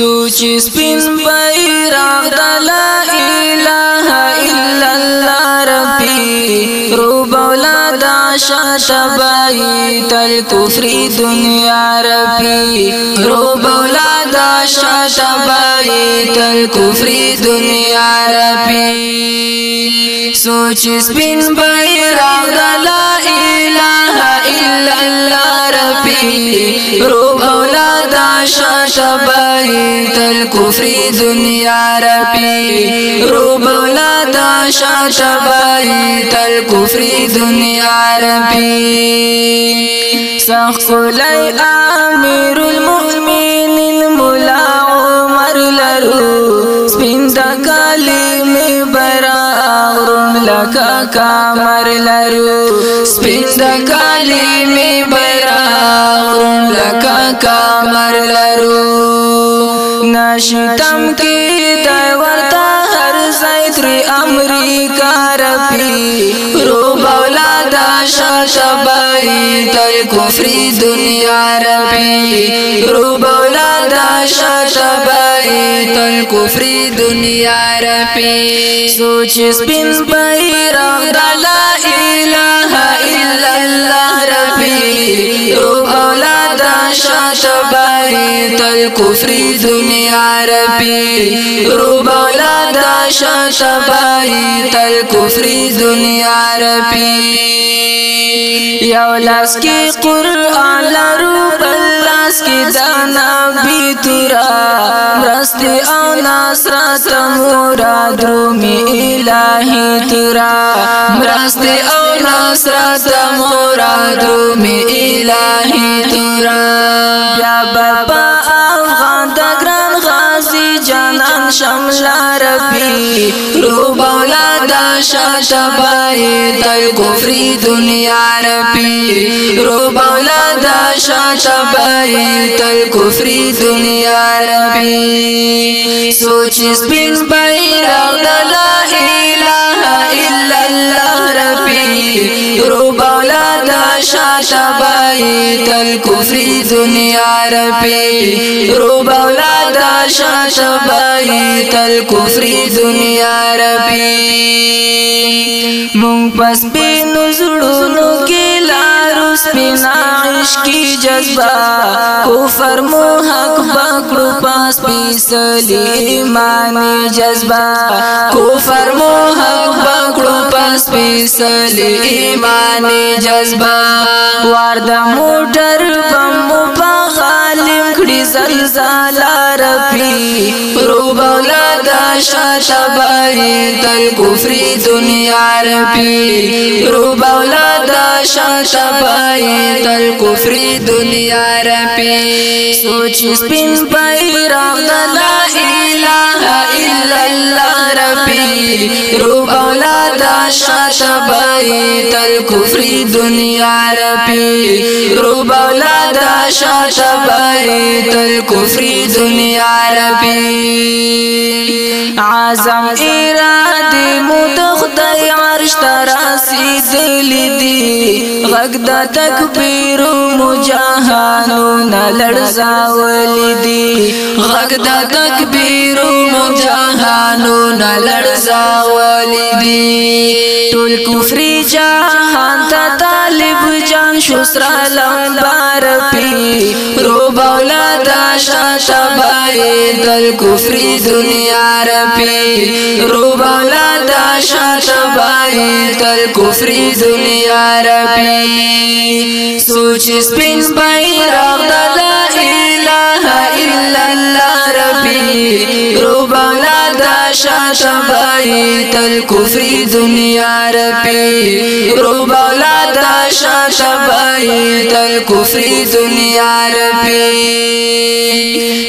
سوچ سپین بیرغ د لا اله شتبائی تل کفری دنیا رفی رو بولادا شتبائی تل کفری دنیا رفی سوچ سپین بائی راغ دلا الہ الا اللہ رفی رو بولادا شتبائی تل کفری دنیا رفی رو بولادا شتبائی تل کفری دنیا رفی عربي سخ لي امير المؤمنين مولا عمر لرو سپین د کلم برا غرم لک کمر لرو سپین د کلم برا غرم لک کمر لرو نشتم کی د ورتا هر زیتری امریکا رپی رو باور شان تباہی تر کفری دنیا ربی رو بولا دا شان تباہی تر کفری دنیا ربی سوچ سپین بھئی رب دا لا الہ الا اللہ ربی رو بولا دا شان تباہی تر کفری دنیا ربی رو شا تبای تل کفری دنیا رپی یو لاس کی قرآن لرو بل لاس کی دانا بی تورا مرستی او ناسرات مورا درومی الہی تورا مرستی او ناسرات مورا درومی شا تبای دای کفری دنیا رپی رو بالا دا شا تبای دای کفری دنیا رپی سوچ سپین بیرغ دلائی دا شاتا بائی تل کفری دنیا رپی روب اولادا شاتا بائی تل کفری دنیا رپی مونگ پس بینو زڑو بنا عشقی جذبہ کفر مو حق بکڑو پاس پیسلی ایمانی جذبہ کفر مو حق بکڑو پاس پیسلی ایمانی جذبہ وارد موٹر بم مو پا غالم کڑی زلزالہ رپی رو بولا شاہ تباری تل کفری دنیا رپی رو بولا دا شاته پای تل کفر دنیا رپی سوچ سپین بیرغ لا اله الا الله رپی روب اولاد شاته پای تل کفر دنیا رپی روب اولاد شاته پای تل کفر دنیا رپی اعظم ارادی مدخدای عرش تراسی دلی دی غگ دا تکبیر مجاہانو نلڑزاولی دی غگ دا تکبیر مجاہانو نلڑزاولی دی ټول کفری جہان تا طالب جان شسرا لمبا تبای دل کفری دنیا رپی روبولا داشا تبای دل کفری دنیا رپی سوچ سپین بای راغ دل شاش بای تل کفری دنیا رپی روبالا دا شاش بای تل کفری دنیا رپی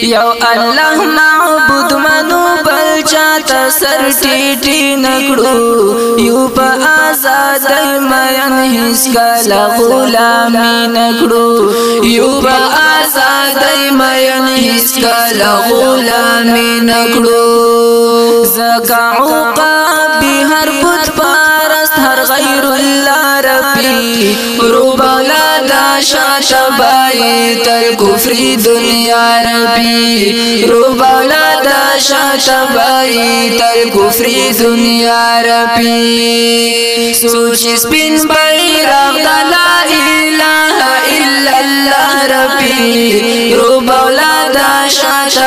یو الله معبود منو بل چاته سر ټیټی نکړو یو په آزاد مېن هیڅ کله غلامي نکړو یو په آزاد مېن هیڅ کله غلامي نکړو زکا عقاب هر بت پارست هر غیر الله ربی روبالا دا شاش بائی تر کفری دنیا ربی روبالا دا شاش بائی تر کفری دنیا ربی سوچی سپین بائی راغ دلا الہ الا ربي ربی روبالا دا شاش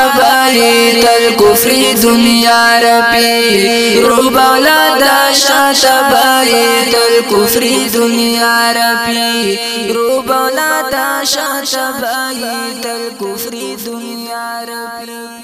کاری تل کفری دنیا رپی روب اولاد شات بای تل کفری دنیا رپی روب اولاد شات بای تل کفری دنیا رپی